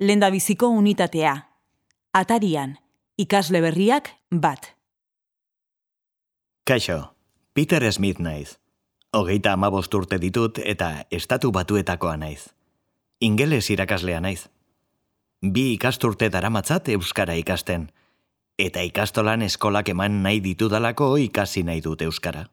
lenda biziko unitatea. Atarian, ikasle berriak bat. Kaixo, Peter Smith naiz. Hogeita amabost urte ditut eta estatu batuetakoa naiz. Ingeles irakaslea naiz. Bi ikasturte daramatzat euskara ikasten, eta ikastolan eskolak eman nahi ditudalako ikasi nahi dut euskara.